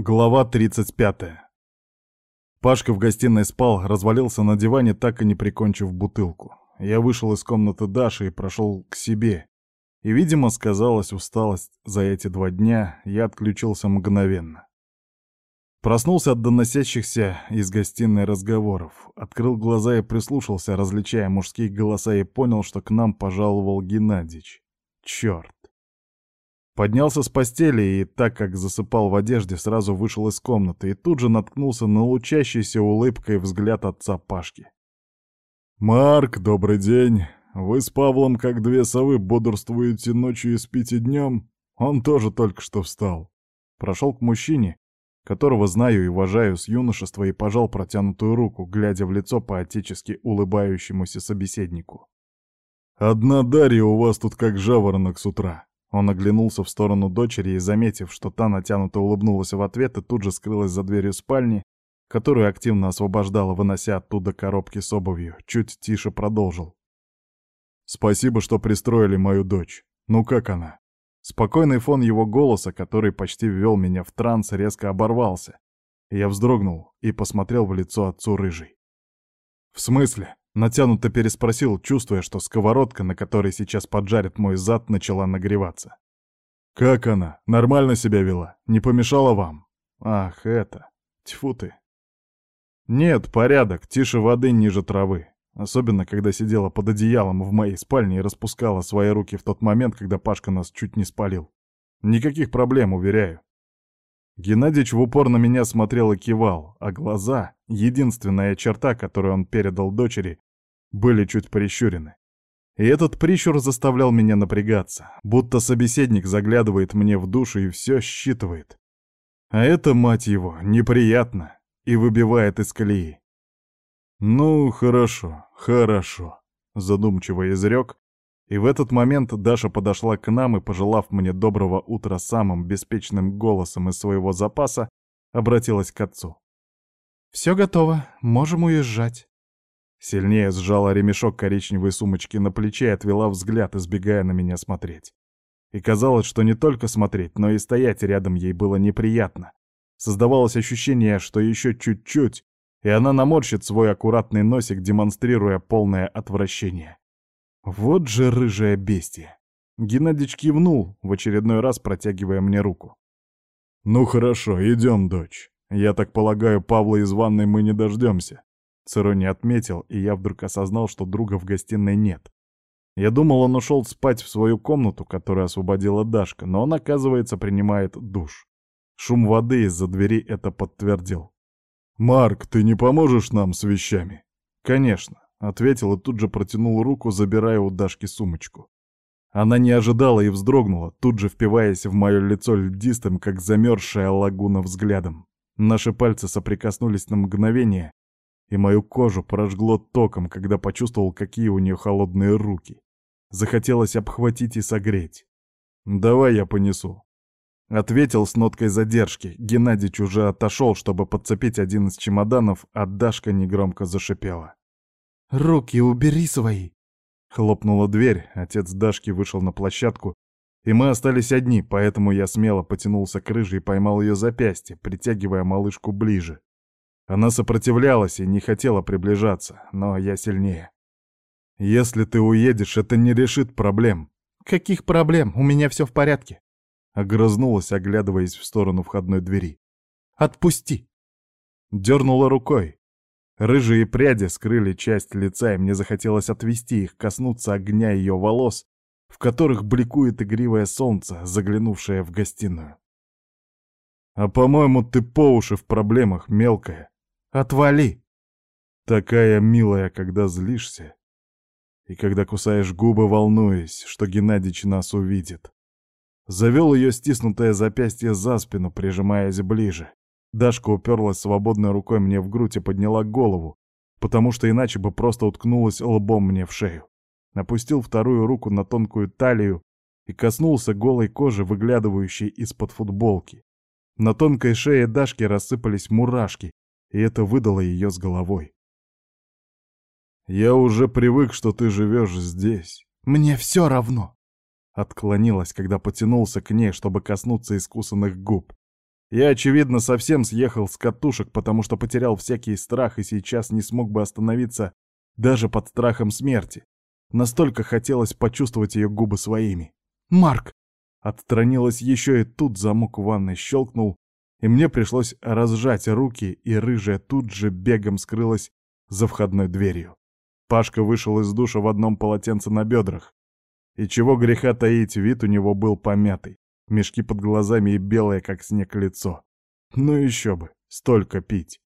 Глава 35. Пашка в гостиной спал, развалился на диване, так и не прикончив бутылку. Я вышел из комнаты Даши и прошел к себе. И, видимо, сказалась усталость за эти два дня, я отключился мгновенно. Проснулся от доносящихся из гостиной разговоров. Открыл глаза и прислушался, различая мужские голоса, и понял, что к нам пожаловал Геннадьевич. Черт. Поднялся с постели и, так как засыпал в одежде, сразу вышел из комнаты и тут же наткнулся на лучащийся улыбкой взгляд отца Пашки. «Марк, добрый день. Вы с Павлом, как две совы, бодрствуете ночью и спите днем. Он тоже только что встал». Прошел к мужчине, которого знаю и уважаю с юношества, и пожал протянутую руку, глядя в лицо по-отечески улыбающемуся собеседнику. «Одна Дарья у вас тут как жаворонок с утра. Он оглянулся в сторону дочери и, заметив, что та натянуто улыбнулась в ответ и тут же скрылась за дверью спальни, которую активно освобождала, вынося оттуда коробки с обувью, чуть тише продолжил. «Спасибо, что пристроили мою дочь. Ну как она?» Спокойный фон его голоса, который почти ввел меня в транс, резко оборвался. Я вздрогнул и посмотрел в лицо отцу рыжий. «В смысле?» Натянуто переспросил, чувствуя, что сковородка, на которой сейчас поджарит мой зад, начала нагреваться. «Как она? Нормально себя вела? Не помешала вам?» «Ах, это... Тьфу ты!» «Нет, порядок, тише воды ниже травы. Особенно, когда сидела под одеялом в моей спальне и распускала свои руки в тот момент, когда Пашка нас чуть не спалил. Никаких проблем, уверяю. Геннадьевич в упор на меня смотрел и кивал, а глаза, единственная черта, которую он передал дочери, были чуть прищурены. И этот прищур заставлял меня напрягаться, будто собеседник заглядывает мне в душу и все считывает. А это, мать его, неприятно и выбивает из колеи. «Ну, хорошо, хорошо», — задумчиво изрек, и в этот момент Даша подошла к нам и, пожелав мне доброго утра самым беспечным голосом из своего запаса, обратилась к отцу. «Все готово, можем уезжать». Сильнее сжала ремешок коричневой сумочки на плече и отвела взгляд, избегая на меня смотреть. И казалось, что не только смотреть, но и стоять рядом ей было неприятно. Создавалось ощущение, что еще чуть-чуть, и она наморщит свой аккуратный носик, демонстрируя полное отвращение. Вот же рыжая бестия. Геннадьевич кивнул, в очередной раз протягивая мне руку. «Ну хорошо, идем, дочь. Я так полагаю, Павла из ванной мы не дождемся. Цирони отметил, и я вдруг осознал, что друга в гостиной нет. Я думал, он ушел спать в свою комнату, которую освободила Дашка, но он, оказывается, принимает душ. Шум воды из-за двери это подтвердил. «Марк, ты не поможешь нам с вещами?» «Конечно», — ответил и тут же протянул руку, забирая у Дашки сумочку. Она не ожидала и вздрогнула, тут же впиваясь в мое лицо льдистым, как замерзшая лагуна взглядом. Наши пальцы соприкоснулись на мгновение, и мою кожу прожгло током, когда почувствовал, какие у нее холодные руки. Захотелось обхватить и согреть. «Давай я понесу». Ответил с ноткой задержки. Геннадьевич уже отошел, чтобы подцепить один из чемоданов, а Дашка негромко зашипела. «Руки убери свои!» Хлопнула дверь, отец Дашки вышел на площадку, и мы остались одни, поэтому я смело потянулся к рыже и поймал ее запястье, притягивая малышку ближе. Она сопротивлялась и не хотела приближаться, но я сильнее. «Если ты уедешь, это не решит проблем». «Каких проблем? У меня все в порядке». Огрызнулась, оглядываясь в сторону входной двери. «Отпусти!» Дернула рукой. Рыжие пряди скрыли часть лица, и мне захотелось отвести их, коснуться огня ее волос, в которых бликует игривое солнце, заглянувшее в гостиную. «А по-моему, ты по уши в проблемах, мелкая», Отвали!» Такая милая, когда злишься. И когда кусаешь губы, волнуясь, что Геннадьич нас увидит. Завел ее стиснутое запястье за спину, прижимаясь ближе. Дашка уперлась свободной рукой мне в грудь и подняла голову, потому что иначе бы просто уткнулась лбом мне в шею. Опустил вторую руку на тонкую талию и коснулся голой кожи, выглядывающей из-под футболки. На тонкой шее Дашки рассыпались мурашки, и это выдало ее с головой. «Я уже привык, что ты живешь здесь. Мне все равно!» Отклонилась, когда потянулся к ней, чтобы коснуться искусанных губ. Я, очевидно, совсем съехал с катушек, потому что потерял всякий страх и сейчас не смог бы остановиться даже под страхом смерти. Настолько хотелось почувствовать ее губы своими. «Марк!» Отстранилась еще и тут замок в ванной щелкнул, и мне пришлось разжать руки, и рыжая тут же бегом скрылась за входной дверью. Пашка вышел из душа в одном полотенце на бедрах. И чего греха таить, вид у него был помятый. Мешки под глазами и белое, как снег, лицо. Ну еще бы, столько пить.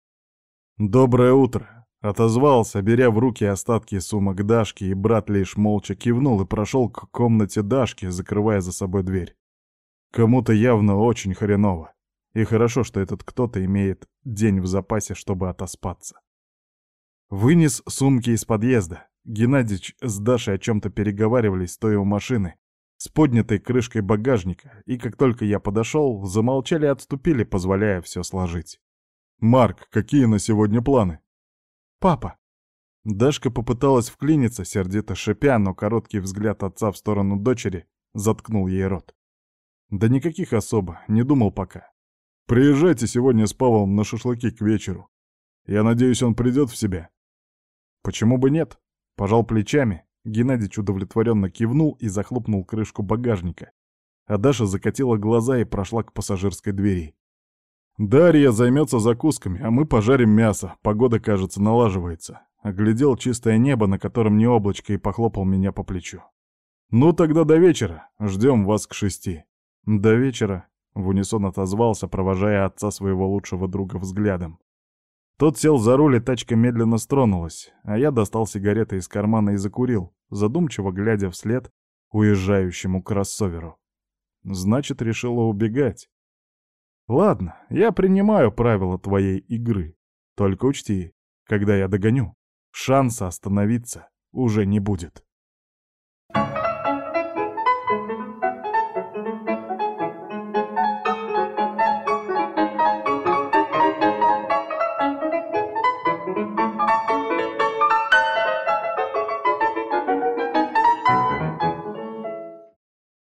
«Доброе утро!» — отозвался, беря в руки остатки сумок Дашки, и брат лишь молча кивнул и прошел к комнате Дашки, закрывая за собой дверь. Кому-то явно очень хреново. И хорошо, что этот кто-то имеет день в запасе, чтобы отоспаться. Вынес сумки из подъезда. Геннадьевич с Дашей о чем-то переговаривались, стоя у машины, с поднятой крышкой багажника, и как только я подошел, замолчали и отступили, позволяя все сложить. «Марк, какие на сегодня планы?» «Папа». Дашка попыталась вклиниться, сердито шипя, но короткий взгляд отца в сторону дочери заткнул ей рот. «Да никаких особо, не думал пока. Приезжайте сегодня с Павлом на шашлыки к вечеру. Я надеюсь, он придет в себя». «Почему бы нет?» Пожал плечами, Геннадьевич удовлетворенно кивнул и захлопнул крышку багажника. А Даша закатила глаза и прошла к пассажирской двери. «Дарья займется закусками, а мы пожарим мясо. Погода, кажется, налаживается». Оглядел чистое небо, на котором не облачко, и похлопал меня по плечу. «Ну тогда до вечера. Ждем вас к шести». «До вечера», — в унисон отозвался, провожая отца своего лучшего друга взглядом. Тот сел за руль, и тачка медленно стронулась, а я достал сигареты из кармана и закурил, задумчиво глядя вслед уезжающему кроссоверу. Значит, решила убегать. Ладно, я принимаю правила твоей игры. Только учти, когда я догоню, шанса остановиться уже не будет.